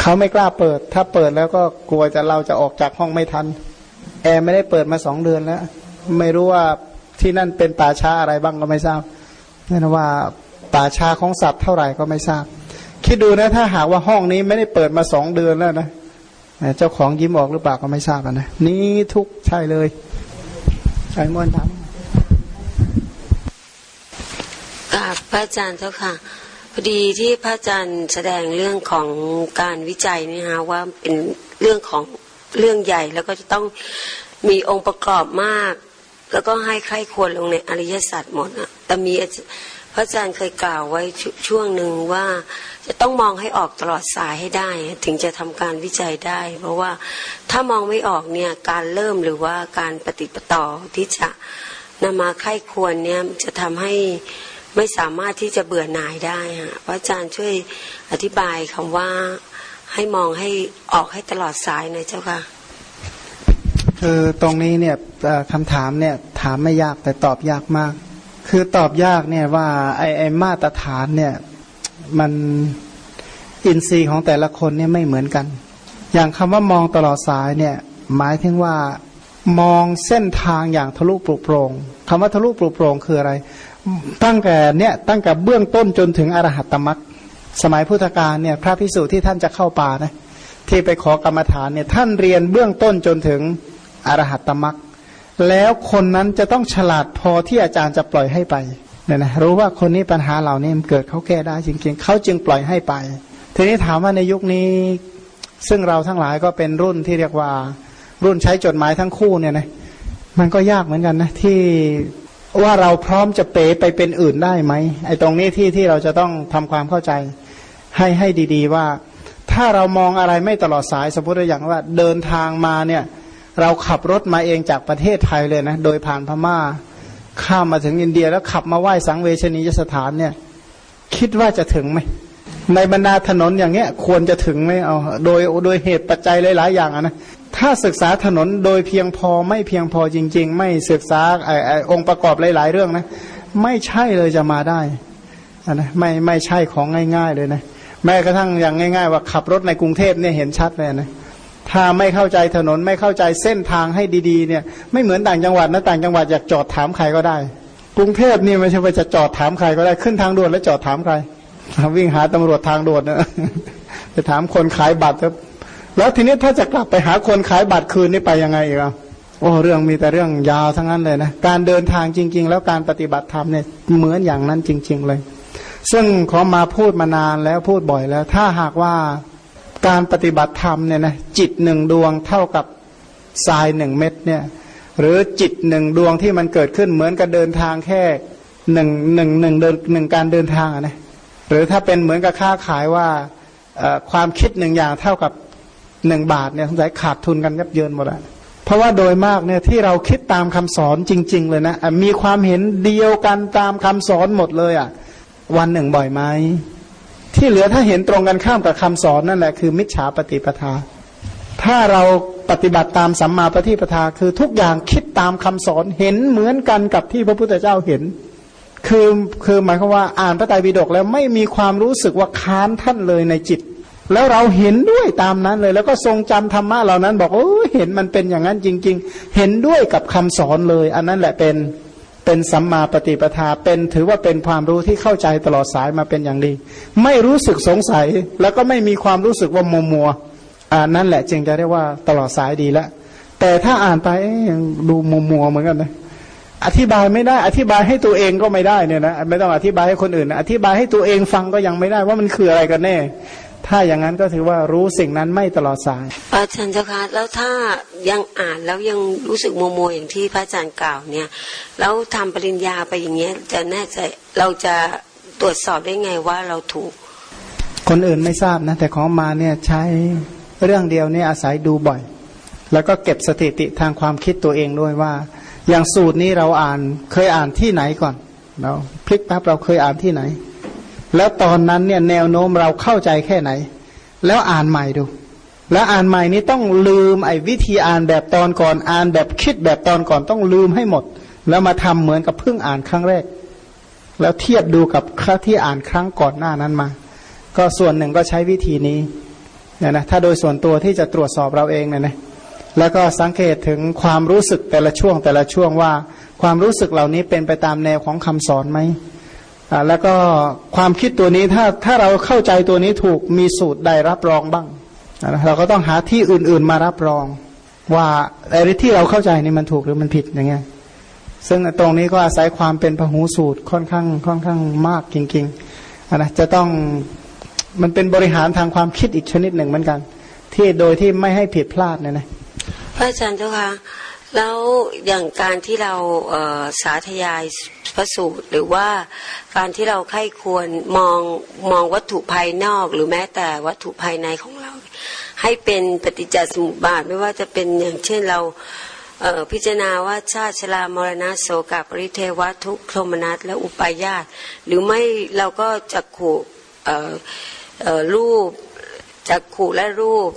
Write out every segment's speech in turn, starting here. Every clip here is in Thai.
เขาไม่กล้าเปิด ถ้าเปิดแล้วก็กลัวจะเราจะออกจากห้องไม่ทัน แอร์ไม่ได้เปิดมาสองเดือนแล้ว ไม่รู้ว่าที่นั่นเป็นป่าช้าอะไรบ้างก็ไม่ทราบนั่นว่าป่าช้าของสัตว์เท่าไหร่ก็ไม่ทราบ คิดดูนะถ้าหากว่าห้องนี้ไม่ได้เปิดมาสองเดือนแล้วนะเจ้าของยิ้มออกหรือเปล่าก็ไม่ทราบนะนี่ทุกใช่เลยใช่มวนทำกราบพระอาจารย์เจ้าค่ะ พอดีที่พระอาจารย์แสดงเรื่องของการวิจัยนี่ฮะว่าเป็นเรื่องของเรื่องใหญ่แล้วก็จะต้องมีองค์ประกอบมาก แล้วก็ให้ใครควรลงในอริยสัจหมดอะแต่มีพระอาจารย์เคยกล่าวไว้ช่วงหนึ่งว่าจะต้องมองให้ออกตลอดสายให้ได้ ถึงจะทำการวิจัยได้ เพราะว่าถ้ามองไม่ออกเนี่ยการเริ่มหรือว่าการปฏิปต่อที่จะนำมาไข้ควรเนี่ยจะทำให้ ไม่สามารถที่จะเบื่อหน่ายได้ฮะพระอาจารย์ช่วยอธิบายคำว่าให้มองให้ออกให้ตลอดสายหน่อยเจ้าค่ะ คือตรงนี้เนี่ยคำถามเนี่ยถามไม่ยากแต่ตอบยากมาก คือตอบยากเนี่ยว่าไอไอมาตรฐานเนี่ยมันอินทรีย์ของแต่ละคนเนี่ยไม่เหมือนกัน อย่างคำว่ามองตลอดสายเนี่ยหมายถึงว่ามองเส้นทางอย่างทะลุปลุกโปร่งคำว่าทะลุปลุกโปร่งคืออะไร ตั้งแต่เนี่ยตั้งแต่เบื้องต้นจนถึงอรหัตตมรักสมัยพุทธกาลเนี่ยพระพิสุที่ท่านจะเข้าป่านะที่ไปขอกรรมฐานเนี่ยท่านเรียนเบื้องต้นจนถึงอรหัตตมรักแล้วคนนั้นจะต้องฉลาดพอที่อาจารย์จะปล่อยให้ไปเนี่ยนะรู้ว่าคนนี้ปัญหาเหล่านี้มันเกิดเขาแก้ได้จริงๆเขาจึงปล่อยให้ไป ทีนี้ถามว่าในยุคนี้ ซึ่งเราทั้งหลายก็เป็นรุ่นที่เรียกว่า รุ่นใช้จดหมายทั้งคู่เนี่ยนะมันก็ยากเหมือนกันนะที่ ว่าเราพร้อมจะเป๋ไปเป็นอื่นได้ไหมไอ้ตรงนี้ที่ที่เราจะต้องทำความเข้าใจ ให้ให้ดีๆว่า ถ้าเรามองอะไรไม่ตลอดสายสมมติอย่างว่า เดินทางมาเนี่ยเราขับรถมาเองจากประเทศไทยเลยนะ โดยผ่านพม่า ข้ามมาถึงอินเดียแล้วขับมาไหว้สังเวชนียสถานเนี่ย คิดว่าจะถึงไหมในบรรดาถนนอย่างเงี้ย ควรจะถึงไหมเอา โดยโดยเหตุปัจจัยหลาย ๆ อย่างนะ ถ้าศึกษาถนนโดยเพียงพอไม่เพียงพอจริง ๆ ไม่ศึกษาไอ้ไอองค์ประกอบหลาย ๆ เรื่องนะ ไม่ใช่เลยจะมาได้นะไม่ไม่ใช่ของง่าย ๆ เลยนะแม้กระทั่งอย่างง่าย ๆ ว่าขับรถในกรุงเทพเนี่ยเห็นชัดเลยนะถ้าไม่เข้าใจถนนไม่เข้าใจเส้นทางให้ดีๆ เนี่ยไม่เหมือนต่างจังหวัดนะต่างจังหวัดอยากจอดถามใครก็ได้ กรุงเทพนี่ไม่ใช่ว่าจะจอดถามใครก็ได้ขึ้นทางด่วนแล้วจอดถามใครวิ่งหาตำรวจทางด่วนนะจะถามคนขายบัตร แล้วทีนี้ถ้าจะกลับไปหาคนขายบัตรคืนนี่ไปยังไงอีกอะโอ้เรื่องมีแต่เรื่องยาวทั้งนั้นเลยนะการเดินทางจริง ๆ แล้วการปฏิบัติธรรมเนี่ยเหมือนอย่างนั้นจริง ๆ เลย ซึ่งขอมาพูดมานานแล้วพูดบ่อยแล้ว ถ้าหากว่าการปฏิบัติธรรมเนี่ยนะจิตหนึ่งดวงเท่ากับทรายหนึ่งเม็ดเนี่ย หรือจิตหนึ่งดวงที่มันเกิดขึ้นเหมือนกับเดินทางแค่หนึ่งหนึ่งหนึ่งเดินหนึ่งการเดินทางนะหรือถ้าเป็นเหมือนกับค้าขายว่าความคิดหนึ่งอย่างเท่ากับ หนึ่งบาทเนี่ยสงสัยขาดทุนกันยับเยินหมดแล้วเพราะว่าโดยมากเนี่ยที่เราคิดตามคำสอนจริง ๆ เลยนะมีความเห็นเดียวกันตามคำสอนหมดเลยอะ วันหนึ่งบ่อยไหมที่เหลือถ้าเห็นตรงกันข้ามกับคำสอนนั่นแหละคือ มิจฉาปฏิปทา ถ้าเราปฏิบัติตามสัมมาปฏิปทา คือทุกอย่างคิดตามคำสอนเห็นเหมือนกันกับที่พระพุทธเจ้าเห็น คือคือหมายความว่าอ่านพระไตรปิฎกแล้วไม่มีความรู้สึกว่าค้านท่านเลยในจิต แล้วเราเห็นด้วยตามนั้นเลย แล้วก็ทรงจำธรรมะเหล่านั้น บอกโอ้เห็นมันเป็นอย่างนั้นจริง ๆ เห็นด้วยกับคำสอนเลย อันนั้นแหละเป็นเป็นสัมมาปฏิปทาเป็นถือว่าเป็นความรู้ที่เข้าใจตลอดสายมาเป็นอย่างดี ไม่รู้สึกสงสัย แล้วก็ไม่มีความรู้สึกว่ามัวมัวอ่านั่นแหละจึงจะเรียกว่าตลอดสายดีแล้วแต่ถ้าอ่านไปยังดูมัวมัวเหมือนกันนะอธิบายไม่ได้ อธิบายให้ตัวเองก็ไม่ได้เนี่ยนะไม่ต้องอธิบายให้คนอื่นอธิบายให้ตัวเองฟังก็ยังไม่ได้ว่ามันคืออะไรกันแน่ ถ้าอย่างนั้นก็ถือว่ารู้สิ่งนั้นไม่ตลอดสายอาจารย์เจ้าคะแล้วถ้ายังอ่านแล้วยังรู้สึกโมโมอย่างที่พระอาจารย์กล่าวเนี่ยแล้วทำปริญญาไปอย่างเงี้ยจะแน่ใจเราจะตรวจสอบได้ไงว่าเราถูก คนอื่นไม่ทราบนะ แต่ของมาเนี่ยใช้เรื่องเดียวเนี่ยอาศัยดูบ่อย แล้วก็เก็บสถิติทางความคิดตัวเองด้วยว่า อย่างสูตรนี้เราอ่านเคยอ่านที่ไหนก่อนเราพลิกปั๊บเราเคยอ่านที่ไหน แล้วตอนนั้นเนี่ยแนวโน้มเราเข้าใจแค่ไหน แล้วอ่านใหม่ดู แล้วอ่านใหม่นี้ต้องลืมไอ้วิธีอ่านแบบตอนก่อนอ่านแบบคิดแบบตอนก่อนต้องลืมให้หมด แล้วมาทำเหมือนกับเพิ่งอ่านครั้งแรก แล้วเทียบดูกับครั้งที่อ่านครั้งก่อนหน้านั้นมา ก็ส่วนหนึ่งก็ใช้วิธีนี้เนี่ยนะถ้าโดยส่วนตัวที่จะตรวจสอบเราเองเนี่ยนะแล้วก็สังเกตถึงความรู้สึกแต่ละช่วงแต่ละช่วงว่า ความรู้สึกเหล่านี้เป็นไปตามแนวของคำสอนไหม แล้วก็ความคิดตัวนี้ถ้าถ้าเราเข้าใจตัวนี้ถูกมีสูตรใดรับรองบ้างเราก็ต้องหาที่อื่น ๆมารับรอง ว่าอะไอ้ที่เราเข้าใจนี่มันถูกหรือมันผิดอย่างเงี้ยซึ่งตรงนี้ก็อาศัยความเป็นพหูสูตรค่อนข้างค่อนข้างมากจริงๆนะจะต้องมันเป็นบริหารทางความคิดอีกชนิดหนึ่งเหมือนกัน ที่โดยที่ไม่ให้ผิดพลาดเนี่ยนะพระอาจารย์เจ้าค่ะ แล้วอย่างการที่เราสาธยายพระสูตรหรือว่าการที่เราใคร่ควรมองมองวัตถุภายนอกหรือแม้แต่วัตถุภายในของเรา ให้เป็นปฏิจจสมุปบาทไม่ว่าจะเป็นอย่างเช่นเราพิจารณาว่าชาติชรามรณะโสกปริเทวทุกโทมนัสและอุปายาตหรือไม่เราก็จะขู่รูปจักขู่และรูป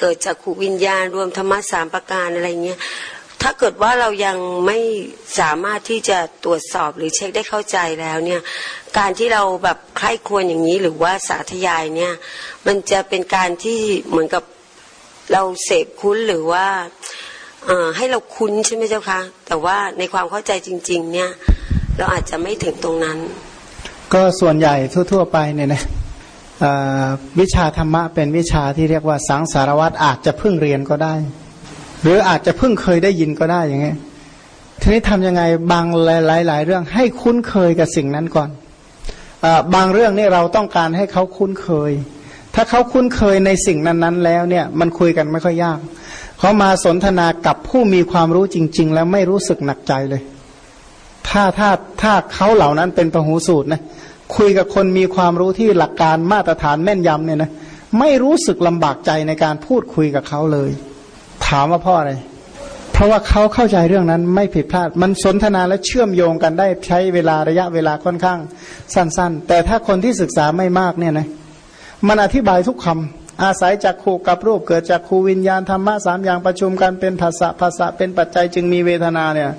เกิดจากขู่วิญญาณรวมธรรมะสามประการอะไรเงี้ยถ้าเกิดว่าเรายังไม่สามารถที่จะตรวจสอบหรือเช็คได้เข้าใจแล้วเนี่ยการที่เราแบบใคร่ควรอย่างนี้หรือว่าสาธยายเนี่ยมันจะเป็นการที่เหมือนกับเราเสพคุ้นหรือว่าให้เราคุ้นใช่ไหมเจ้าคะแต่ว่าในความเข้าใจจริง ๆ เนี่ยเราอาจจะไม่ถึงตรงนั้น ก็ส่วนใหญ่ทั่ว ๆ ไปเนี่ยนะ วิชาธรรมะเป็นวิชาที่เรียกว่าสังสารวัตรอาจจะเพิ่งเรียนก็ได้ หรืออาจจะเพิ่งเคยได้ยินก็ได้อย่างเงี้ยทีนี้ทำยังไงบางหลายหลายเรื่องให้คุ้นเคยกับสิ่งนั้นก่อนอบางเรื่องนี่เราต้องการให้เขาคุ้นเคย ถ้าเขาคุ้นเคยในสิ่งนั้นๆ แล้วเนี่ยมันคุยกันไม่ค่อยยากเขามาสนทนากับผู้มีความรู้จริง ๆ แล้วไม่รู้สึกหนักใจเลย ถ้าถ้าถ้าเขาเหล่านั้นเป็นปหูสูตรนะ คุยกับคนมีความรู้ที่หลักการมาตรฐานแม่นยำเนี่ยนะไม่รู้สึกลำบากใจในการพูดคุยกับเขาเลย ถามว่าพ่ออะไร เพราะว่าเขาเข้าใจเรื่องนั้นไม่ผิดพลาด มันสนทนาและเชื่อมโยงกันได้ใช้เวลาระยะเวลาค่อนข้างสั้น ๆ แต่ถ้าคนที่ศึกษาไม่มากเนี่ยนะมันอธิบายทุกคำอาศัยจากขู่กับรูปเกิดจากขูวิญญาณธรรมะสามอย่างประชุมกันเป็นภาษาภาษาเป็นปัจจัยจึงมีเวทนาเนี่ย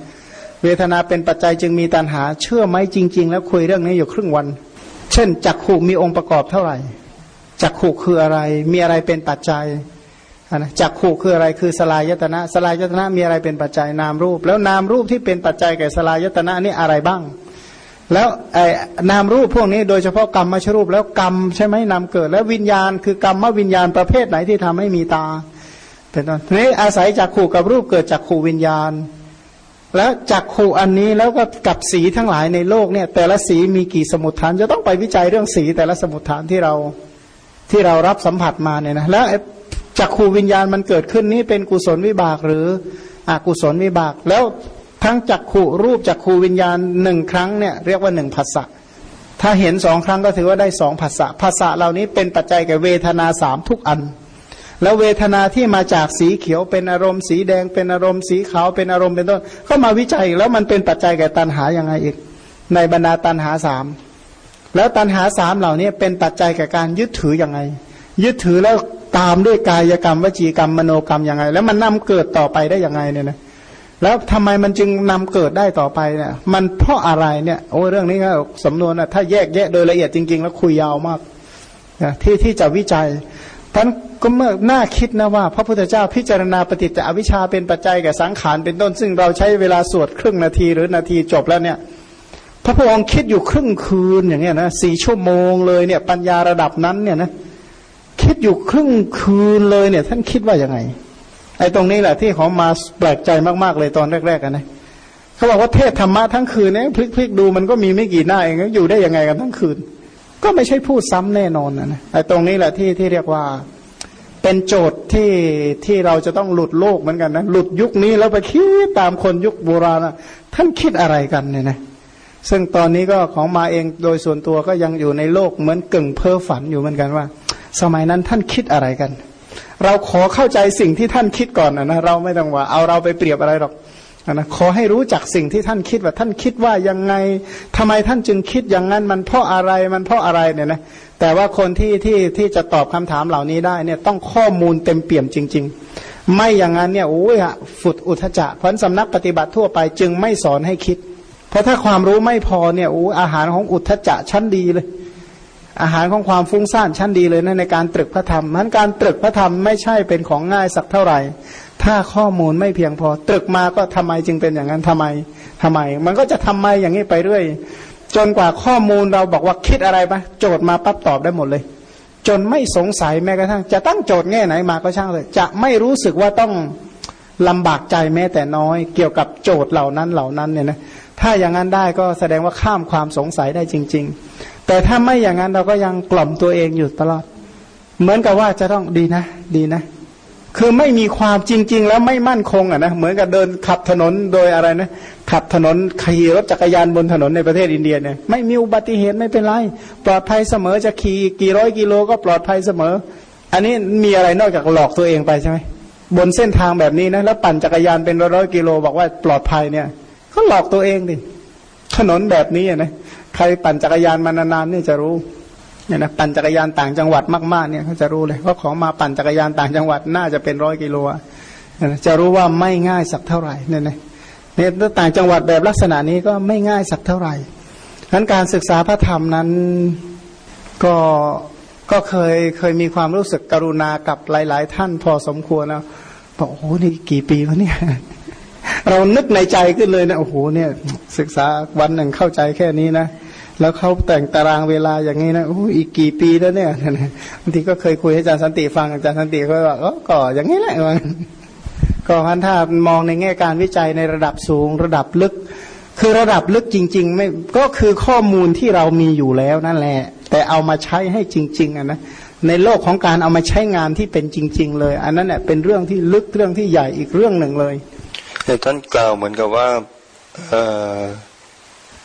เวทนาเป็นปัจจัยจึงมีตัณหา เชื่อไหมจริง ๆ แล้วคุยเรื่องนี้อยู่ครึ่งวัน เช่นจักขู่มีองค์ประกอบเท่าไหร่จักขู่คืออะไร มีอะไรเป็นปัจจัยนะจักขู่คืออะไรคือสลายยตนะสลายยตนะมีอะไรเป็นปัจจัยนามรูป แล้วนามรูปที่เป็นปัจจัยแก่สลายยตนะนี่อะไรบ้าง แล้วไอ้นามรูปพวกนี้โดยเฉพาะกรรมมาชรูปแล้วกรรมใช่ไหมนำเกิด แล้ววิญญาณคือกรรมมวิญญาณประเภทไหนที่ทำให้มีตา เป็นต้นนี้อาศัยจากขู่กับรูปเกิดจากขู่วิญญาณ แล้วจักขู่อันนี้แล้วก็กับสีทั้งหลายในโลกเนี่ย แต่ละสีมีกี่สมุทฐาน จะต้องไปวิจัยเรื่องสีแต่ละสมุทฐานที่เราที่เรารับสัมผัสมาเนี่ยนะแล้วจักขู่วิญญาณมันเกิดขึ้นนี้เป็นกุศลวิบากหรืออกุศลวิบาก แล้วทั้งจักขู่รูปจักขู่วิญญาณหนึ่งครั้งเนี่ยเรียกว่าหนึ่งภาษะถ้าเห็นสองครั้งก็ถือว่าได้สองภาษะภาษะเหล่านี้เป็นปัจจัยแก่เวทนาสามทุกอัน แล้วเวทนาที่มาจากสีเขียวเป็นอารมณ์สีแดงเป็นอารมณ์สีขาวเป็นอารมณ์เป็นต้นเข้ามาวิจัยแล้วมันเป็นปัจจัยแก่ตัณหายังไงอีก ในบรรดาตัณหาสามแล้วตัณหาสามเหล่านี้เป็นปัจจัยแก่การยึดถือยังไง ยึดถือแล้วตามด้วยกายกรรมวจีกรรมมโนกรรมยังไง แล้วมันนำเกิดต่อไปได้ยังไงเนี่ยนะแล้วทำไมมันจึงนำเกิดได้ต่อไปเนี่ยมันเพราะอะไรเนี่ยโอ้เรื่องนี้ก็สำนวนนะถ้าแยกแยะโดยละเอียดจริง ๆ แล้วคุยยาวมากที่ที่จะวิจัย ท่านก็เมื่อน่าคิดนะว่า พระพุทธเจ้าพิจารณาปฏิจจอวิชชาเป็นปัจจัยแก่สังขารเป็นต้น ซึ่งเราใช้เวลาสวดครึ่งนาทีหรือนาทีจบแล้วเนี่ย พระพุทธองค์คิดอยู่ครึ่งคืนอย่างเงี้ยนะสี่ชั่วโมงเลยเนี่ย ปัญญาระดับนั้นเนี่ยนะคิดอยู่ครึ่งคืนเลยเนี่ย ท่านคิดว่ายังไงไอ้ตรงนี้แหละที่เขามาแปลกใจมากๆเลยตอนแรกๆกันนะเขาบอกว่าเทศธรรมะทั้งคืนเนี่ยพลิกๆดูมันก็มีไม่กี่หน้าเองอยู่ได้ยังไงกันทั้งคืน ก็ไม่ใช่พูดซ้ำแน่นอนนะนะไอ้ตรงนี้แหละที่ที่เรียกว่าเป็นโจทย์ที่ที่เราจะต้องหลุดโลกเหมือนกันนะหลุดยุคนี้แล้วไปคิดตามคนยุคโบราณนะท่านคิดอะไรกันเนี่ยนะซึ่งตอนนี้ก็ของมาเองโดยส่วนตัวก็ยังอยู่ในโลกเหมือนกึ่งเพ้อฝันอยู่เหมือนกันว่า สมัยนั้นท่านคิดอะไรกัน เราขอเข้าใจสิ่งที่ท่านคิดก่อนนะนะเราไม่ต้องว่าเอาเราไปเปรียบอะไรหรอก นะขอให้รู้จักสิ่งที่ท่านคิดว่าท่านคิดว่ายังไงทำไมท่านจึงคิดอย่างนั้นมันเพราะอะไรมันเพราะอะไรเนี่ยนะแต่ว่าคนที่ที่ที่จะตอบคำถามเหล่านี้ได้เนี่ยต้องข้อมูลเต็มเปี่ยมจริง ๆ ไม่อย่างนั้นเนี่ยโอ้ยฝึดอุทจะเพราะสำนักปฏิบัติทั่วไปจึงไม่สอนให้คิด เพราะถ้าความรู้ไม่พอเนี่ยโอ้อาหารของอุทจะชั้นดีเลย อาหารของความฟุ้งซ่านชั้นดีเลยนะในการตรึกพระธรรมนั้นการตรึกพระธรรมไม่ใช่เป็นของง่ายสักเท่าไหร่ ถ้าข้อมูลไม่เพียงพอ ตรึกมาก็ทำไมจึงเป็นอย่างนั้นทำไมทำไม มันก็จะทำไมอย่างนี้ไปเรื่อย จนกว่าข้อมูลเราบอกว่าคิดอะไรปะโจทย์มาปั๊บตอบได้หมดเลย จนไม่สงสัยแม้กระทั่ง จะตั้งโจทย์แง่ไหนมาก็ช่างเลย จะไม่รู้สึกว่าต้องลำบากใจแม้แต่น้อย เกี่ยวกับโจทย์เหล่านั้นเหล่านั้นเนี่ยนะ ถ้าอย่างนั้นได้ก็แสดงว่าข้ามความสงสัยได้จริง ๆ แต่ถ้าไม่อย่างนั้นเราก็ยังกล่อมตัวเองอยู่ตลอด เหมือนกับว่าจะต้องดีนะ ดีนะ คือไม่มีความจริง ๆ แล้วไม่มั่นคงอะนะเหมือนกับเดินขับถนนโดยอะไรนะขับถนนขี่รถจักรยานบนถนนในประเทศอินเดียเนี่ยไม่มีอุบัติเหตุไม่เป็นไรปลอดภัยเสมอจะขี่กี่ร้อยกิโลก็ปลอดภัยเสมอ อันนี้มีอะไรนอกจากหลอกตัวเองไปใช่ไหมบนเส้นทางแบบนี้นะแล้วปั่นจักรยานเป็นร้อยกิโลบอกว่าปลอดภัยเนี่ย ก็หลอกตัวเองดิถนนแบบนี้นะใครปั่นจักรยานมานานๆเนี่ยจะรู้เนี่ยนะปั่นจักรยานต่างจังหวัดมากๆเนี่ยเขาจะรู้เลยว่าของมาปั่นจักรยานต่างจังหวัดน่าจะเป็นร้อยกิโลจะรู้ว่าไม่ง่ายสักเท่าไหร่เนี่ยนะเนี่ยต่างจังหวัดแบบลักษณะนี้ก็ไม่ง่ายสักเท่าไหร่ฉะนั้นการศึกษาพระธรรมนั้นก็ก็เคยเคยมีความรู้สึกกรุณากับหลาย ๆ ท่านพอสมควรนะบอกโอ้โหนี่กี่ปีแล้วเนี่ย เรานึกในใจขึ้นเลยนะโอ้โหเนี่ย ศึกษาวันหนึ่งเข้าใจแค่นี้นะแล้วเขาแต่งตารางเวลาอย่างนี้นะโอ้อีกกี่ปีแล้วเนี่ยบางทีก็เคยคุยให้อาจารย์สันติฟังอาจารย์สันติเขาบอกก็อย่างนี้แหละมันก็พันถ้ามองในแง่การวิจัยในระดับสูง ระดับลึก คือระดับลึกจริง ๆ ไม่ก็คือข้อมูลที่เรามีอยู่แล้วนั่นแหละ แต่เอามาใช้ให้จริงๆอะนะในโลกของการเอามาใช้งานที่เป็นจริง ๆ เลย อันนั้นเนี่ยเป็นเรื่องที่ลึกเรื่องที่ใหญ่อีกเรื่องหนึ่งเลย ท่านกล่าวเหมือนกับว่า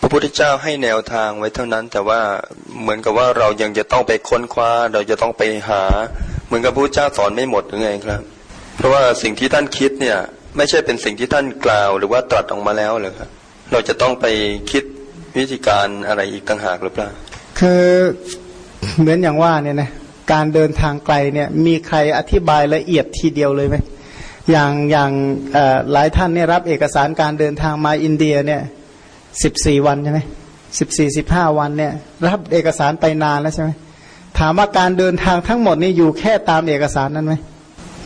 พระพุทธเจ้าให้แนวทางไว้เท่านั้น แต่ว่าเหมือนกับว่าเรายังจะต้องไปค้นคว้า เราจะต้องไปหา เหมือนกับพระพุทธเจ้าสอนไม่หมดหรือไงครับ เพราะว่าสิ่งที่ท่านคิดเนี่ย ไม่ใช่เป็นสิ่งที่ท่านกล่าวหรือว่าตรัสออกมาแล้วเลยครับ เราจะต้องไปคิดวิธีการอะไรอีกต่างหากหรือเปล่าคือเหมือนอย่างว่าเนี่ยนะการเดินทางไกลเนี่ยมีใครอธิบายละเอียดทีเดียวเลยไหม อย่างอย่างหลายท่านเนี่ยรับเอกสารการเดินทางมาอินเดียเนี่ยสิบสี่วันใช่ไหมสิบสี่สิบห้าวันเนี่ยรับเอกสารไปนานแล้วใช่ไหมถามว่าการเดินทางทั้งหมดนี่อยู่แค่ตามเอกสารนั้นไหม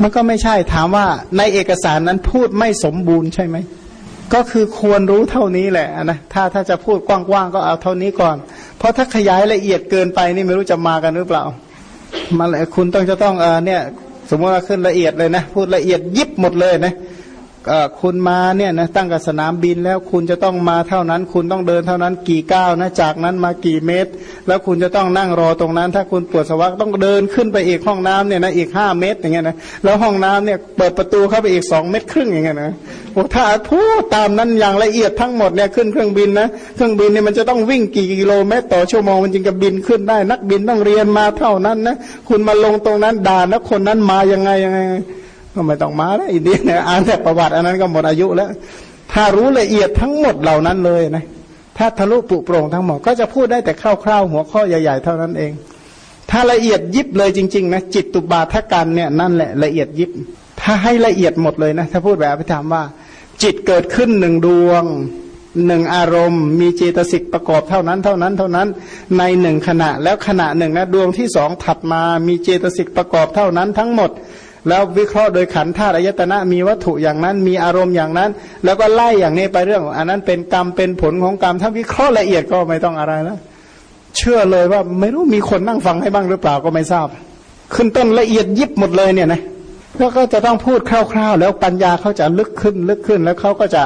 มันก็ไม่ใช่ถามว่าในเอกสารนั้นพูดไม่สมบูรณ์ใช่ไหมก็คือควรรู้เท่านี้แหละนะถ้าถ้าจะพูดกว้างๆก็เอาเท่านี้ก่อน เพราะถ้าขยายละเอียดเกินไปนี่ไม่รู้จะมากันหรือเปล่ามาเลยคุณต้องจะต้องเออเนี่ย สมมติว่าขึ้นละเอียดเลยนะ พูดละเอียดยิบหมดเลยนะ คุณมาเนี่ยนะตั้งกับสนามบินแล้วคุณจะต้องมาเท่านั้น คุณต้องเดินเท่านั้นกี่ก้าวนะจากนั้นมากี่เมตร แล้วคุณจะต้องนั่งรอตรงนั้น ถ้าคุณปวดสวะต้องเดินขึ้นไปอีกห้องน้ำเนี่ยนะอีกห้าเมตรอย่างเงี้ยนะแล้วห้องน้ำเนี่ยเปิดประตูเข้าไปอีกสองเมตรครึ่งอย่างเงี้ยนะโอ้ถ้าพูดตามนั้นอย่างละเอียดทั้งหมดเนี่ยขึ้นเครื่องบินนะเครื่องบินเนี่ยมันจะต้องวิ่งกี่กิโลเมตร ต่อชั่วโมงมันจึงจะบินขึ้นได้นักบินต้องเรียนมาเท่านั้นนะคุณมาลงตรงนั้นด่านะคนนั้นมายังไงยังไง ก็ไม่ต้องมาแล้วอินเดียเนี่ยอ่านแต่ประวัติอันนั้นก็หมดอายุแล้ว ถ้ารู้ละเอียดทั้งหมดเหล่านั้นเลยนะถ้าทะลุปุโปร่งทั้งหมดก็จะพูดได้แต่คร่าวๆหัวข้อใหญ่ ๆ เท่านั้นเอง ถ้าละเอียดยิบเลยจริงๆนะจิตตุบาทกันเนี่ยนั่นแหละละเอียดยิบ ถ้าให้ละเอียดหมดเลยนะถ้าพูดแบบพิธามว่า จิตเกิดขึ้นหนึ่งดวงหนึ่งอารมณ์ มีเจตสิกประกอบเท่านั้นเท่านั้นเท่านั้นในหนึ่งขณะแล้วขณะหนึ่งนะดวงที่สองถัดมามีเจตสิกประกอบเท่านั้นทั้งหมด แล้ววิเคราะห์โดยขันธ์ธาตุอายตนะมีวัตถุอย่างนั้น มีอารมณ์อย่างนั้น แล้วก็ไล่อย่างนี้ไปเรื่อง อันนั้นเป็นกรรมเป็นผลของกรรม ถ้าวิเคราะห์ละเอียดก็ไม่ต้องอะไรแล้วเชื่อเลยว่าไม่รู้มีคนนั่งฟังให้บ้างหรือเปล่าก็ไม่ทราบ ขึ้นต้นละเอียดยิบหมดเลยเนี่ยนะแล้วก็จะต้องพูดคร่าวๆ แล้วปัญญาเขาจะลึกขึ้นลึกขึ้น แล้วเขาก็จะ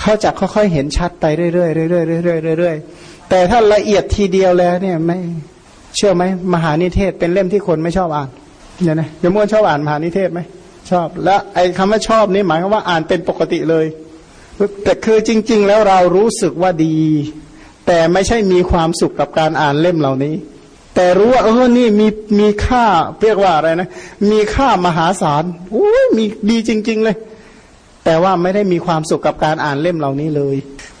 เขาจะค่อยๆเห็นชัดไปเรื่อยๆเรื่อยๆเรื่อยๆเรื่อยๆแต่ถ้าละเอียดทีเดียวแล้วเนี่ยไม่เชื่อไหมมหานิเทศเป็นเล่มที่คนไม่ชอบอ่าน เนี่ยนะยมวนชอบอ่านมหานิเทศไหมชอบ แล้วไอ้คำว่าชอบนี่หมายความว่าอ่านเป็นปกติเลยแต่คือจริง ๆ แล้วเรารู้สึกว่าดี แต่ไม่ใช่มีความสุขกับการอ่านเล่มเหล่านี้ แต่รู้ว่าเออนี่มีมีค่าเรียกว่าอะไรนะ มีค่ามหาศาลโอ้ยมีดีจริง ๆ เลย แต่ว่าไม่ได้มีความสุขกับการอ่านเล่มเหล่านี้เลย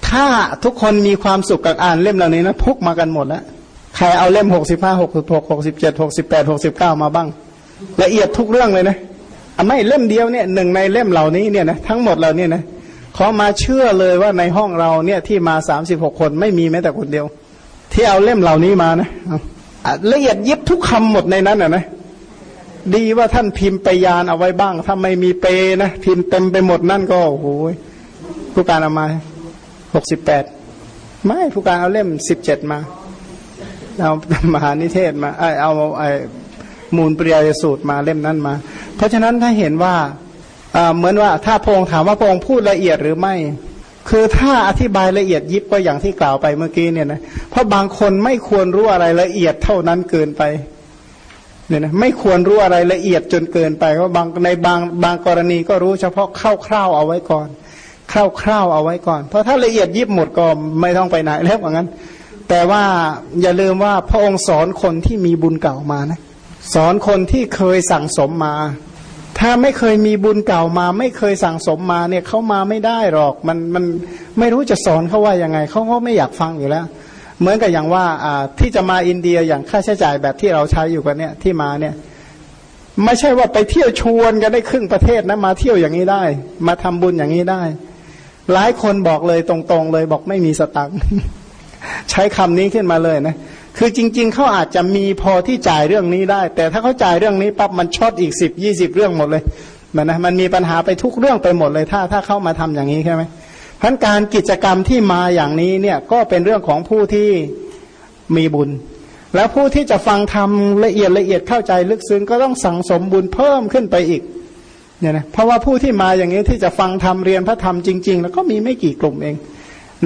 ถ้าทุกคนมีความสุขกับอ่านเล่มเหล่านี้นะพกมากันหมดแล้วใครเอาเล่มหกสิบห้าหกสิบหกหกสิบเจ็ดหกสิบแปดหกสิบเก้ามาบ้าง ละเอียดทุกเรื่องเลยนะไม่เล่มเดียวเนี่ยหนึ่งในเล่มเหล่านี้เนี่ยนะทั้งหมดเหล่านี้นะขอมาเชื่อเลยว่าในห้องเราเนี่ยที่มาสามสิบหกคนไม่มีแม้แต่คนเดียว ที่เอาเล่มเหล่านี้มานะละเอียดยิบทุกคำหมดในนั้นอะนะดีว่าท่านพิมพ์ไปยานเอาไว้บ้าง ถ้าไม่มีเปนะพิมพ์เต็มไปหมดนั่นก็โอ้โหผู้การเอามาหกสิบแปดไม่ผู้การเอาเล่มสิบเจ็ดมาเอามหานิเทศมาไอเอาไอ มูลปริยยสูตรมาเล่มนั้นมา เพราะฉะนั้นถ้าเห็นว่าเหมือนว่าถ้าพงค์ถามว่าพงค์พูดละเอียดหรือไม่ คือถ้าอธิบายละเอียดยิบก็อย่างที่กล่าวไปเมื่อกี้เนี่ยนะเพราะบางคนไม่ควรรู้อะไรละเอียดเท่านั้นเกินไปเนี่ยนะไม่ควรรู้อะไรละเอียดจนเกินไปเพราะบางในบางบางกรณีก็รู้เฉพาะคร่าวๆเอาไว้ก่อนคร่าวๆเอาไว้ก่อน เพราะถ้าละเอียดยิบหมดก็ไม่ต้องไปไหนแล้วว่างั้น แต่ว่าอย่าลืมว่าพระองค์สอนคนที่มีบุญเก่ามานะ สอนคนที่เคยสั่งสมมา ถ้าไม่เคยมีบุญเก่ามา ไม่เคยสั่งสมมาเนี่ยเขามาไม่ได้หรอก มันมันไม่รู้จะสอนเขาว่ายังไงเขาก็ไม่อยากฟังอยู่แล้ว เหมือนกับอย่างว่าอ่าที่จะมาอินเดียอย่างค่าใช้จ่ายแบบที่เราใช้อยู่กันเนี่ยที่มาเนี่ยไม่ใช่ว่าไปเที่ยวชวนกันได้ครึ่งประเทศนะมาเที่ยวอย่างนี้ได้ มาทำบุญอย่างนี้ได้ หลายคนบอกเลยตรงๆเลยบอกไม่มีสตังค์ใช้คำนี้ขึ้นมาเลยนะ คือจริง ๆเขาอาจจะมีพอที่จ่ายเรื่องนี้ได้ แต่ถ้าเขาจ่ายเรื่องนี้ปั๊บมันช็อตอีกสิบยี่สิบเรื่องหมดเลยมันนะมันมีปัญหาไปทุกเรื่องไปหมดเลยถ้าถ้าเข้ามาทำอย่างนี้ใช่ไหมพันการกิจกรรมที่มาอย่างนี้เนี่ยก็เป็นเรื่องของผู้ที่มีบุญ แล้วผู้ที่จะฟังทำละเอียดละเอียดเข้าใจลึกซึ้งก็ต้องสั่งสมบุญเพิ่มขึ้นไปอีกเนี่ยนะเพราะว่าผู้ที่มาอย่างนี้ที่จะฟังธรรมเรียนพระธรรมจริง ๆ แล้วก็มีไม่กี่กลุ่มเอง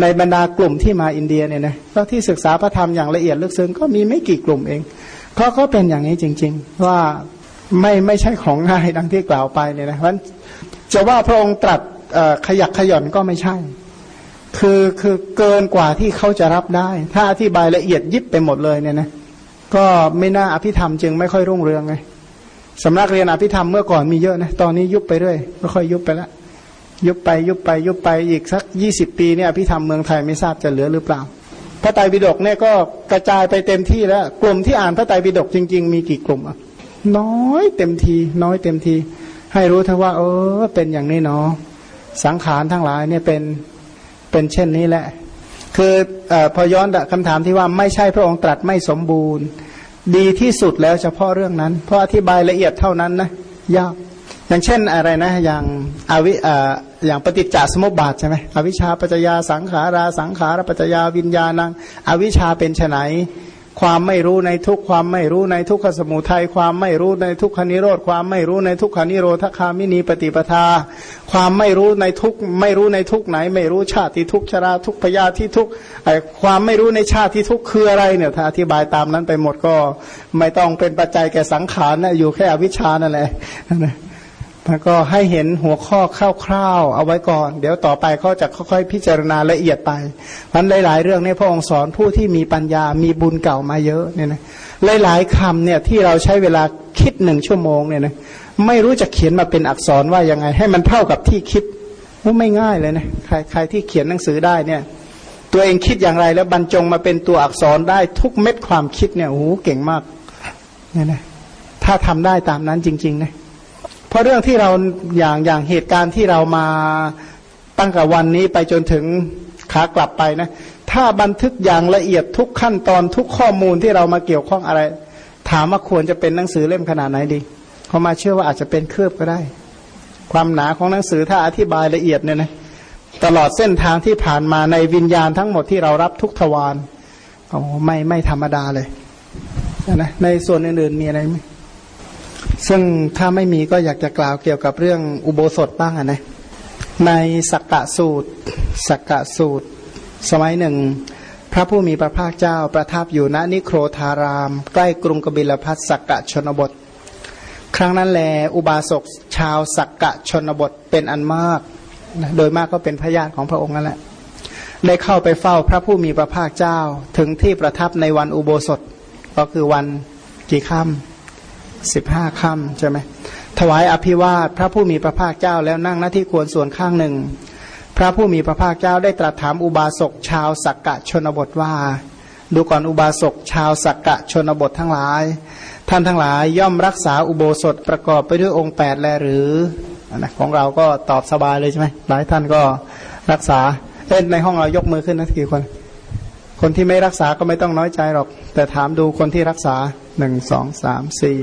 ในบรรดากลุ่มที่มาอินเดียเนี่ยนะก็ที่ศึกษาพระธรรมอย่างละเอียดลึกซึ้งก็มีไม่กี่กลุ่มเองเพราะเขาเป็นอย่างนี้จริง ๆ ว่าไม่ไม่ใช่ของง่ายดังที่กล่าวไปเนี่ยนะเพราะจะว่าพระองค์ตรัสขยักขย่อนก็ไม่ใช่ คือคือเกินกว่าที่เขาจะรับได้ ถ้าอธิบายละเอียดยิบไปหมดเลยเนี่ยนะก็ไม่น่าอภิธรรมจึงไม่ค่อยรุ่งเรืองไงสำนักเรียนอภิธรรมเมื่อก่อนมีเยอะนะตอนนี้ยุบไปเรื่อยไม่ค่อยยุบไปแล้ว ยุบไปยุบไปยุบไปอีกสักยี่สิบปีเนี่ยอภิธรรมเมืองไทยไม่ทราบจะเหลือหรือเปล่า พระไตรปิฎกเนี่ยก็กระจายไปเต็มที่แล้ว กลุ่มที่อ่านพระไตรปิฎกจริง ๆ มีกี่กลุ่มอะน้อยเต็มที น้อยเต็มที ให้รู้เถอะว่า เออ เป็นอย่างนี้เนาะสังขารทั้งหลายเนี่ยเป็นเป็นเช่นนี้แหละ คืออพอย้อนคำถามที่ว่าไม่ใช่พระองค์ตรัสไม่สมบูรณ์ ดีที่สุดแล้วเฉพาะเรื่องนั้น เพราะอธิบายละเอียดเท่านั้นนะยาก อย่างเช่นอะไรนะอย่างอวิออย่างปฏิจจสมุปบาทใช่ไหมอวิชชาปัจจยาสังขาราสังขารปัจจยาวิญญาณังอวิชชาเป็นไนความไม่รู้ในทุกความไม่รู้ในทุกขสมุทัยความไม่รู้ในทุกขานิโรธความไม่รู้ในทุกขานิโรธคามินีปฏิปทา ความไม่รู้ในทุกไม่รู้ในทุกไหน ไม่รู้ชาติทุกชราทุกพยาธิทุกไอความไม่รู้ในชาติที่ทุกคืออะไรเนี่ยถ้าอธิบายตามนั้นไปหมดก็ไม่ต้องเป็นปัจจัยแก่สังขารนะอยู่แค่อวิชชานั่นแหละ มันก็ให้เห็นหัวข้อคร่าวๆเอาไว้ก่อน เดี๋ยวต่อไปเขาจะค่อยๆพิจารณาละเอียดไปมันหลายๆเรื่องเนี้พระองค์สอนผู้ที่มีปัญญามีบุญเก่ามาเยอะเนี่ยนะหลายๆคำเนี่ยที่เราใช้เวลาคิดหนึ่งชั่วโมงเนี่ยนะไม่รู้จะเขียนมาเป็นอักษรว่ายังไง ให้มันเท่ากับที่คิดว่าไม่ง่ายเลยนะใครใครที่เขียนหนังสือได้เนี่ย ตัวเองคิดอย่างไรแล้วบรรจงมาเป็นตัวอักษรได้ทุกเม็ดความคิดเนี่ยโอ้โหเก่งมากเนี่ยนะถ้าทำได้ตามนั้นจริงๆนะเพ ราะเรื่องที่เราอย่างอย่างเหตุการณ์ที่เรามาตั้งแต่วันนี้ไปจนถึงขากลับไปนะถ้าบันทึกอย่างละเอียดทุกขั้นตอนทุกข้อมูลที่เรามาเกี่ยวข้องอะไร ถามว่าควรจะเป็นหนังสือเล่มขนาดไหนดีเขามาเชื่อว่าอาจจะเป็นเครือบก็ได้ ความหนาของหนังสือถ้าอธิบายละเอียดเนี่ยนะตลอดเส้นทางที่ผ่านมาในวิญญาณทั้งหมดที่เรารับทุกทวารโอ้ไม่ไม่ธรรมดาเลยนะในส่วนอื่นๆมีอะไรไหม ซึ่งถ้าไม่มีก็อยากจะกล่าวเกี่ยวกับเรื่องอุโบสถบ้างนะในสักกะสูตร สักกะสูตร สมัยหนึ่ง พระผู้มีพระภาคเจ้าประทับอยู่ณนิโครธาราม ใกล้กรุงกบิลพัทสักกะชนบท ครั้งนั้นแลอุบาสกชาวสักกะชนบทเป็นอันมาก โดยมากก็เป็นพระญาติของพระองค์นั่นแหละได้เข้าไปเฝ้าพระผู้มีพระภาคเจ้าถึงที่ประทับในวันอุโบสถก็คือวันกี่ค่ำ สิบห้าค่ำใช่ไหมถวายอภิวาทพระผู้มีพระภาคเจ้าแล้วนั่งหน้าที่ควรส่วนข้างหนึ่ง พระผู้มีพระภาคเจ้าได้ตรัสถามอุบาสกชาวสักกะชนบทว่า ดูก่อนอุบาสกชาวสักกะชนบททั้งหลาย ท่านทั้งหลายย่อมรักษาอุโบสถประกอบไปด้วยองค์แปดแลหรือนะของเราก็ตอบสบายเลยใช่ไหมหลายท่านก็รักษาเอ้ในห้องเรายกมือขึ้นนะกี่คน คนที่ไม่รักษาก็ไม่ต้องน้อยใจหรอก แต่ถามดูคนที่รักษาหนึ่งสองสามสี่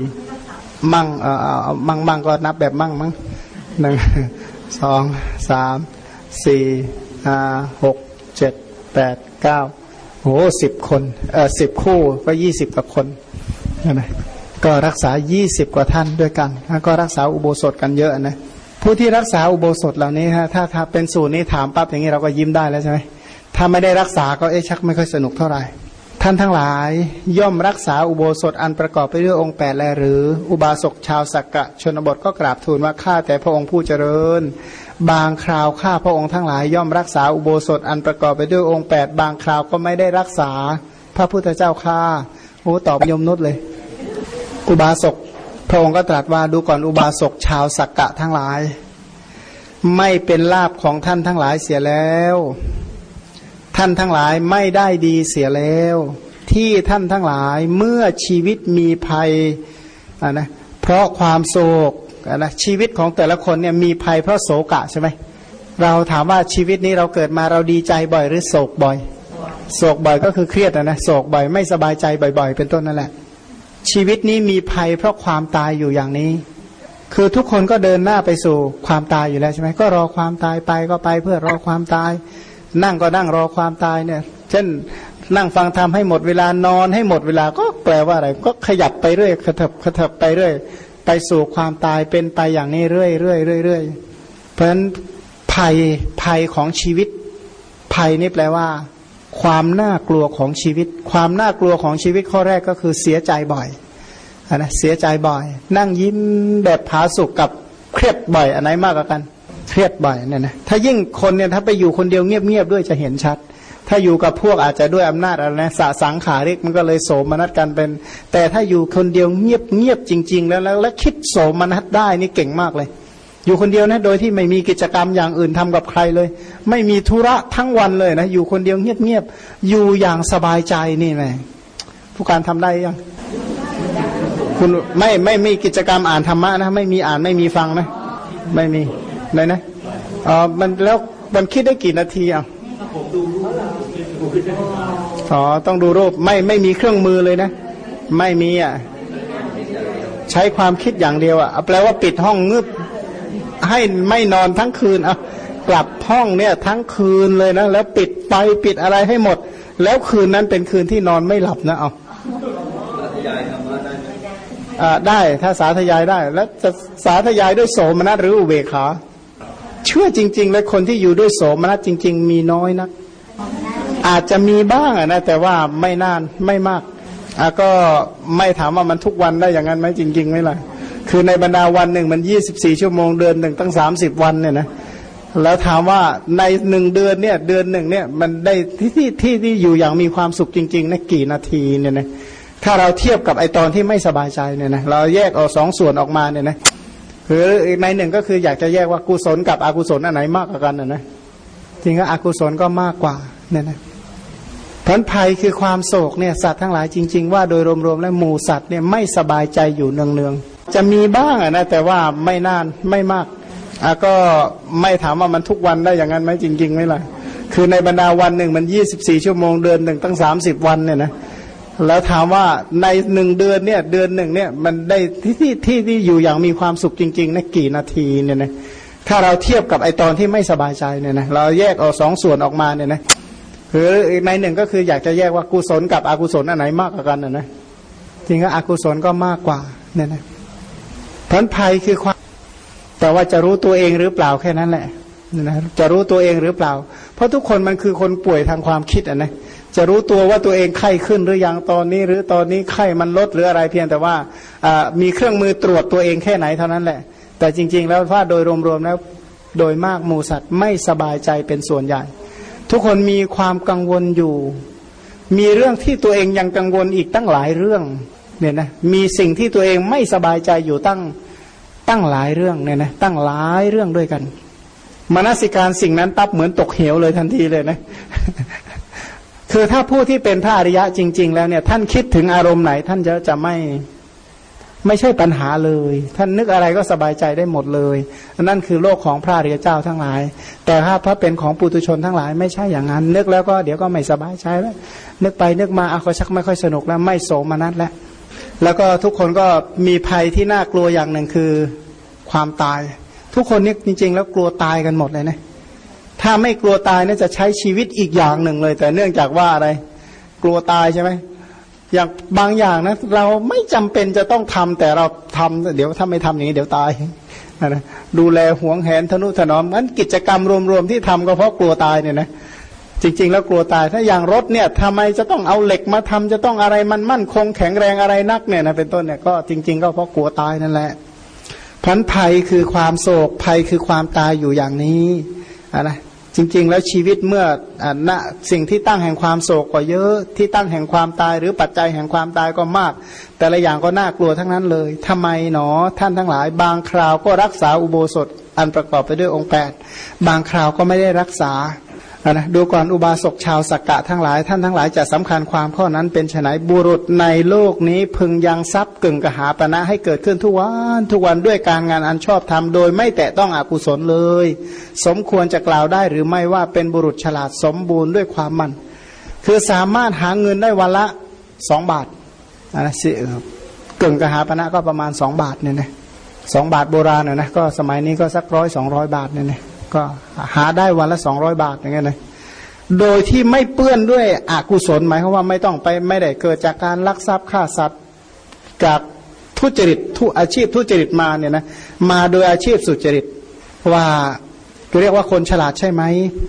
มั่งเอ่อมั่งมั่งก็นับแบบมั่งมั้งหนึ่งสองสามสี่ห้าหกเจ็ดแปดเก้าโอ้สิบคนเออสิบคู่ก็ยี่สิบกว่าคนนะก็รักษายี่สิบกว่าท่านด้วยกันแล้วก็รักษาอุโบสถกันเยอะนะผู้ที่รักษาอุโบสถเหล่านี้ฮะถ้าถ้าเป็นสูตรนี้ถามปั๊บอย่างนี้เราก็ยิ้มได้แล้วใช่ไหม ถ้าไม่ได้รักษาก็เอ๊ะชักไม่ค่อยสนุกเท่าไหร่ ท่านทั้งหลายย่อมรักษาอุโบสถอันประกอบไปด้วยองค์แปดแลหรือ อุบาสกชาวสักกะชนบทก็กราบทูลว่าข้าแต่พระองค์ผู้เจริญ บางคราวข้าพระองค์ทั้งหลายย่อมรักษาอุโบสถอันประกอบไปด้วยองค์แปดบางคราวก็ไม่ได้รักษา พระพุทธเจ้าข้าโอ้ตอบยมนุษย์เลย อุบาสกพระองค์ก็ตรัสว่าดูก่อนอุบาสกชาวสักกะทั้งหลาย ไม่เป็นลาบของท่านทั้งหลายเสียแล้ว ท่านทั้งหลายไม่ได้ดีเสียแล้ว ที่ท่านทั้งหลายเมื่อชีวิตมีภัยนะเพราะความโศกนะชีวิตของแต่ละคนเนี่ยมีภัยเพราะโศกะใช่ไหมเราถามว่าชีวิตนี้เราเกิดมาเราดีใจบ่อยหรือโศกบ่อยโศกบ่อยก็คือเครียดนะโศกบ่อยไม่สบายใจบ่อย ๆ เป็นต้นนั่นแหละ ชีวิตนี้มีภัยเพราะความตายอยู่อย่างนี้ คือทุกคนก็เดินหน้าไปสู่ความตายอยู่แล้วใช่ไหมก็รอความตายไปก็ไปเพื่อรอความตาย นั่งก็นั่งรอความตายเนี่ย เช่นนั่งฟังธรรมให้หมดเวลานอนให้หมดเวลาก็แปลว่าอะไร ก็ขยับไปเรื่อยขยับขยับไปเรื่อย ไปสู่ความตายเป็นไปอย่างนี้เรื่อยเรื่อยเรื่อยเรื่อยเพราะฉะนั้นภัยภัยของชีวิต ภัยนี่แปลว่า ความน่ากลัวของชีวิต ความน่ากลัวของชีวิตข้อแรกก็คือเสียใจบ่อยนะเสียใจบ่อย นั่งยิ้มแบบผาสุกกับเครียดบ่อยอันไหนมากกว่ากัน เครียดบ่อยเนี่ยนะถ้ายิ่งคนเนี่ยถ้าไปอยู่คนเดียวเงียบๆด้วยจะเห็นชัด ถ้าอยู่กับพวกอาจจะด้วยอำนาจอะไรนะสะสังขาริกมันก็เลยโสมนัสกันเป็น แต่ถ้าอยู่คนเดียวเงียบเงียบจริง ๆ แล้วแล้วคิดโสมนัสได้นี่เก่งมากเลย อยู่คนเดียวนะโดยที่ไม่มีกิจกรรมอย่างอื่นทำกับใครเลย ไม่มีธุระทั้งวันเลยนะอยู่คนเดียวเงียบเงียบอยู่อย่างสบายใจนี่แหละผู้การทำได้ยังคุณไม่ไม่มีกิจกรรมอ่านธรรมะนะไม่มีอ่านไม่มีฟังนะไม่มี เลยนะอ๋อมันแล้วมันคิดได้กี่นาทีอะอ๋อต้องดูรูปไม่ไม่มีเครื่องมือเลยนะ ไม่มีอะ ใช้ความคิดอย่างเดียวอะแปลว่าปิดห้องงึบให้ไม่นอนทั้งคืนอะกลับห้องเนี่ยทั้งคืนเลยนะแล้วปิดไปปิดอะไรให้หมด แล้วคืนนั้นเป็นคืนที่นอนไม่หลับนะเอาได้ถ้าสาธยายได้ แล้วจะสาธยายด้วยโสมนัสหรืออุเบกขา เชื่อจริง ๆ และคนที่อยู่ด้วยโสมนัสจริง ๆ มีน้อยนักอาจจะมีบ้างนะแต่ว่าไม่นานไม่มากอะก็ไม่ถามว่ามันทุกวันได้อย่างนั้นไหมจริงๆไม่เลยคือในบรรดาวันหนึ่งมันยี่สิบสี่ชั่วโมงเดือนหนึ่งตั้งสามสิบวันเนี่ยนะแล้วถามว่าในหนึ่งเดือนเนี่ยเดือนหนึ่งเนี่ยมันได้ที่ที่ที่ที่อยู่อย่างมีความสุขจริงๆนะกี่นาทีเนี่ยนะถ้าเราเทียบกับไอตอนที่ไม่สบายใจเนี่ยนะเราแยกออกสองส่วนออกมาเนี่ยนะ คืออีกในหนึ่งก็คืออยากจะแยกว่ากุศลกับอกุศลอันไหนมากกว่ากันนะนะจริงก็อกุศลก็มากกว่าเนี่ยนะผลภัยคือความโศกเนี่ยสัตว์ทั้งหลายจริง ๆ ว่าโดยรวมๆแล้วหมู่สัตว์เนี่ยไม่สบายใจอยู่เนืองๆจะมีบ้างนะแต่ว่าไม่นานไม่มากอะก็ไม่ถามว่ามันทุกวันได้อย่างนั้นไหมจริงๆไม่ล่ะคือในบรรดาวันหนึ่งมันยี่สิบสี่ชั่วโมงเดือนหนึ่งตั้งสามสิบวันเนี่ยนะ แล้วถามว่าในหนึ่งเดือนเนี่ยเดือนหนึ่งเนี่ยมันได้ที่ที่ที่ที่อยู่อย่างมีความสุขจริงๆนะกี่นาทีเนี่ยนะถ้าเราเทียบกับไอตอนที่ไม่สบายใจเนี่ยนะเราแยกออกสองส่วนออกมาเนี่ยนะคืออในหนึ่งก็คืออยากจะแยกว่ากุศลกับอกุศลอันไหนมากกว่ากันนะนะจริงก็อกุศลก็มากกว่าเนี่ยนะผลภัยคือความแต่ว่าจะรู้ตัวเองหรือเปล่าแค่นั้นแหละนะจะรู้ตัวเองหรือเปล่า เพราะทุกคนมันคือคนป่วยทางความคิดอะนะ จะรู้ตัวว่าตัวเองไข้ขึ้นหรือยังตอนนี้หรือตอนนี้ไข้มันลดหรืออะไรเพียงแต่ว่ามีเครื่องมือตรวจตัวเองแค่ไหนเท่านั้นแหละ แต่จริง ๆ แล้วว่าโดยรวมๆแล้วโดยมากหมูสัตว์ไม่สบายใจเป็นส่วนใหญ่ ทุกคนมีความกังวลอยู่ มีเรื่องที่ตัวเองยังกังวลอีกตั้งหลายเรื่องเนี่ยนะมีสิ่งที่ตัวเองไม่สบายใจอยู่ตั้งตั้งหลายเรื่องเนี่ยนะตั้งหลายเรื่องด้วยกันมนสิการสิ่งนั้นตับเหมือนตกเหวเลยทันทีเลยนะ คือถ้าผู้ที่เป็นพระอริยะจริง ๆ แล้วเนี่ย ท่านคิดถึงอารมณ์ไหน ท่านจะจะไม่ไม่ใช่ปัญหาเลย ท่านนึกอะไรก็สบายใจได้หมดเลยนั่นคือโลกของพระเรียเจ้าทั้งหลาย แต่ถ้าพระเป็นของปุตุชนทั้งหลาย ไม่ใช่อย่างนั้น นึกแล้วก็เดี๋ยวก็ไม่สบายใจแล้วนึกไปนึกมาเอาก็ชักไม่ค่อยสนุกแล้วไม่โสมนัสแล้วแล้วก็ทุกคนก็มีภัยที่น่ากลัวอย่างหนึ่งคือความตาย ทุกคนนี่จริง ๆ แล้วกลัวตายกันหมดเลยนะ ถ้าไม่กลัวตายเนี่ยจะใช้ชีวิตอีกอย่างหนึ่งเลย แต่เนื่องจากว่าอะไร กลัวตายใช่ไหมอย่างบางอย่างนะเราไม่จำเป็นจะต้องทำแต่เราทำเดี๋ยวถ้าไม่ทำอย่างนี้เดี๋ยวตายนะดูแลห่วงแหนทนุถนอมนั้นกิจกรรมรวมๆที่ทำก็เพราะกลัวตายเนี่ยนะจริง ๆ แล้วกลัวตาย ถ้าอย่างรถเนี่ยทำไมจะต้องเอาเหล็กมาทำจะต้องอะไรมันมั่นคงแข็งแรงอะไรนักเนี่ยนะเป็นต้นเนี่ยก็จริง ๆ ก็เพราะกลัวตายนั่นแหละพันภัยคือความโศกภัยคือความตายอยู่อย่างนี้นะ จริง ๆ แล้วชีวิตเมื่ออนะสิ่งที่ตั้งแห่งความโศกก็เยอะ ที่ตั้งแห่งความตายหรือปัจจัยแห่งความตายก็มาก แต่ละอย่างก็น่ากลัวทั้งนั้นเลยทำไมหนอท่านทั้งหลาย บางคราวก็รักษาอุโบสถอันประกอบไปด้วยองค์แปดบางคราวก็ไม่ได้รักษา นะดูก่อนอุบาสกชาวสักกะทั้งหลาย ท่านทั้งหลายจะสำคัญความข้อนั้นเป็นไฉนบุรุษในโลกนี้พึงยังทรัพย์กึ่งกหาปณะให้เกิดขึ้นทุกวันทุกวันด้วยการงานอันชอบทำโดยไม่แตะต้องอกุศลเลย สมควรจะกล่าวได้หรือไม่ว่าเป็นบุรุษฉลาดสมบูรณ์ด้วยความมัน คือสามารถหาเงินได้วันละสองบาทนะสิกึ่งกหาปณะก็ประมาณสองบาทเนี่ยนะสองบาทโบราณนะก็สมัยนี้ก็สักร้อยสองร้อยบาทเนี่ยนะ ก็หาได้วันละสองร้อยบาทอย่างเงี้ยนะโดยที่ไม่เปื้อนด้วยอกุศลหมายความว่าไม่ต้องไปไม่ได้เกิดจากการลักทรัพย์ฆ่าสัตว์จากทุจริตทุอาชีพทุจริตมาเนี่ยนะมาโดยอาชีพสุจริตว่าเรียกว่าคนฉลาดใช่ไหม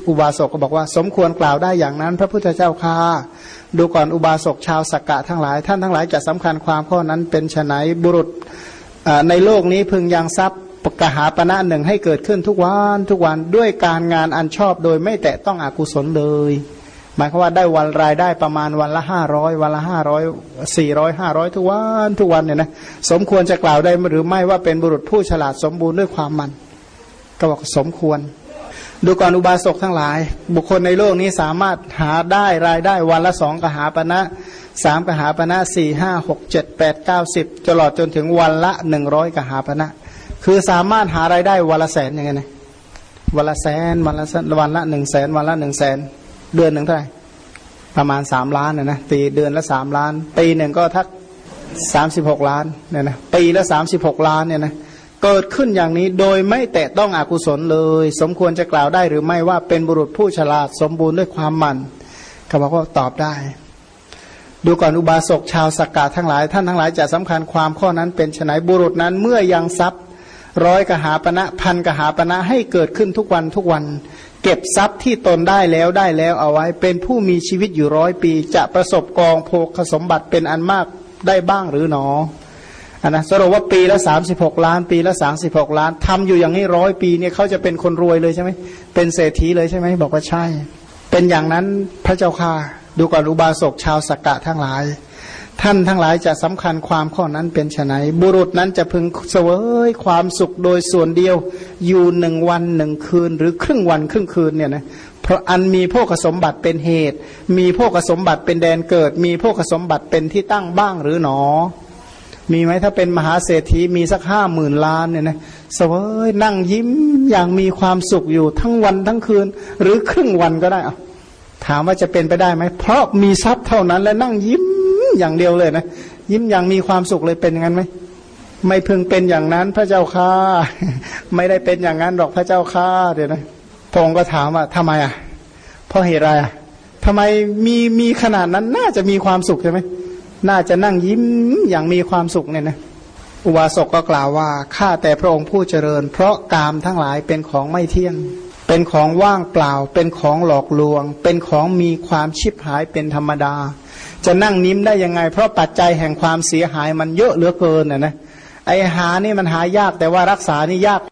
อุบาสกก็บอกว่า สมควรกล่าวได้อย่างนั้น พระพุทธเจ้าค่าดูก่อนอุบาสกชาวสักกะทั้งหลาย ท่านทั้งหลายจะสำคัญความข้อนั้นเป็นไฉนบุรุษในโลกนี้พึงยังทรัพย์ กหาปณะหนึ่งให้เกิดขึ้นทุกวันทุกวันด้วยการงานอันชอบโดยไม่แตะต้องอกุศลเลย หมายความว่าได้วันรายได้ประมาณวันละห้าร้อยวันละห้าร้อยสี่ร้อยห้าร้อยทุกวันทุกวันเนี่ยนะสมควรจะกล่าวได้หรือไม่ว่าเป็นบุรุษผู้ฉลาดสมบูรณ์ด้วยความมัน ก็บอกสมควร ดูก่อนอุบาสกทั้งหลาย บุคคลในโลกนี้สามารถหาได้รายได้วันละสองกหาปณะสามกหาปณะสี่ห้าหกเจ็ดแปดเก้าสิบตลอดจนถึงวันละหนึ่งร้อยกหาปณะ คือสามารถหารายได้วันละแสนยังไงนะวันละแสนวันละวันละหนึ่งแสนวันละหนึ่งแสนเดือนหนึ่งเท่าไหร่ประมาณสามล้านนะนะตีเดือนละสามล้าน ปีหนึ่งก็ทักสามสิบหกล้านเนี่ยนะปีละสามสิบหกล้านเนี่ยนะเกิดขึ้นอย่างนี้โดยไม่แตะต้องอกุศลเลย สมควรจะกล่าวได้หรือไม่ว่าเป็นบุรุษผู้ฉลาดสมบูรณ์ด้วยความมันเขาบอกว่าตอบได้ ดูก่อนอุบาสกชาวสักกะทั้งหลาย ท่านทั้งหลายจะสำคัญความข้อนั้นเป็นไฉนบุรุษนั้นเมื่อยังทรัพย์ ร้อยกหาปณะพันกหาปณะให้เกิดขึ้นทุกวันทุกวัน เก็บทรัพย์ที่ตนได้แล้วได้แล้วเอาไว้ เป็นผู้มีชีวิตอยู่ร้อยปี จะประสบกองโภคสมบัติเป็นอันมากได้บ้างหรือหนออันนะสรุปว่าปีละสามสิบหกล้าน ปีละสามสิบหกล้านทำอยู่อย่างนี้ร้อยปีเนี่ยเขาจะเป็นคนรวยเลยใช่ไหมเป็นเศรษฐีเลยใช่ไหมบอกว่าใช่ เป็นอย่างนั้นพระเจ้าค่ะดูก่อนอุบาสกชาวสักกะทั้งหลาย ท่านทั้งหลายจะสำคัญความข้อนั้นเป็นไนบุรุษนั้นจะพึงเสวยความสุขโดยส่วนเดียว อยู่หนึ่งวันหนึ่งคืน หรือครึ่งวันครึ่งคืนเนี่ยนะเพราะอันมีพวกสมบัติเป็นเหตุ มีพวกสมบัติเป็นแดนเกิด มีพวกสมบัติเป็นที่ตั้งบ้างหรือหนอ มีไหมถ้าเป็นมหาเศรษฐีมีสักห้าหมื่นล้านเนี่ยนะเสวยนั่งยิ้มอย่างมีความสุขอยู่ทั้งวันทั้งคืน หรือครึ่งวันก็ได้อะถามว่าจะเป็นไปได้ไหมเพราะมีทรัพย์เท่านั้นและนั่งยิ้ม อย่างเดียวเลยนะยิ้มอย่างมีความสุขเลยเป็นงั้นไหมไม่พึงเป็นอย่างนั้นพระเจ้าข้าไม่ได้เป็นอย่างนั้นหรอกพระเจ้าข้าเดี๋ยวนะพระองค์ก็ถามว่าทำไมอะเพราะเหตุอะไรอะทำไมมีมีขนาดนั้นน่าจะมีความสุขใช่ไหมน่าจะนั่งยิ้มอย่างมีความสุขเนี่ยนะอุบาสกก็กล่าวว่าข้าแต่พระองค์ผู้เจริญ เพราะกามทั้งหลายเป็นของไม่เที่ยง เป็นของว่างเปล่า เป็นของหลอกลวง เป็นของมีความชิบหายเป็นธรรมดา จะนั่งนิ้มได้ยังไง เพราะปัจจัยแห่งความเสียหายมันเยอะเหลือเกินนะนะไอหานี่มันหายากแต่ว่ารักษานี่ยาก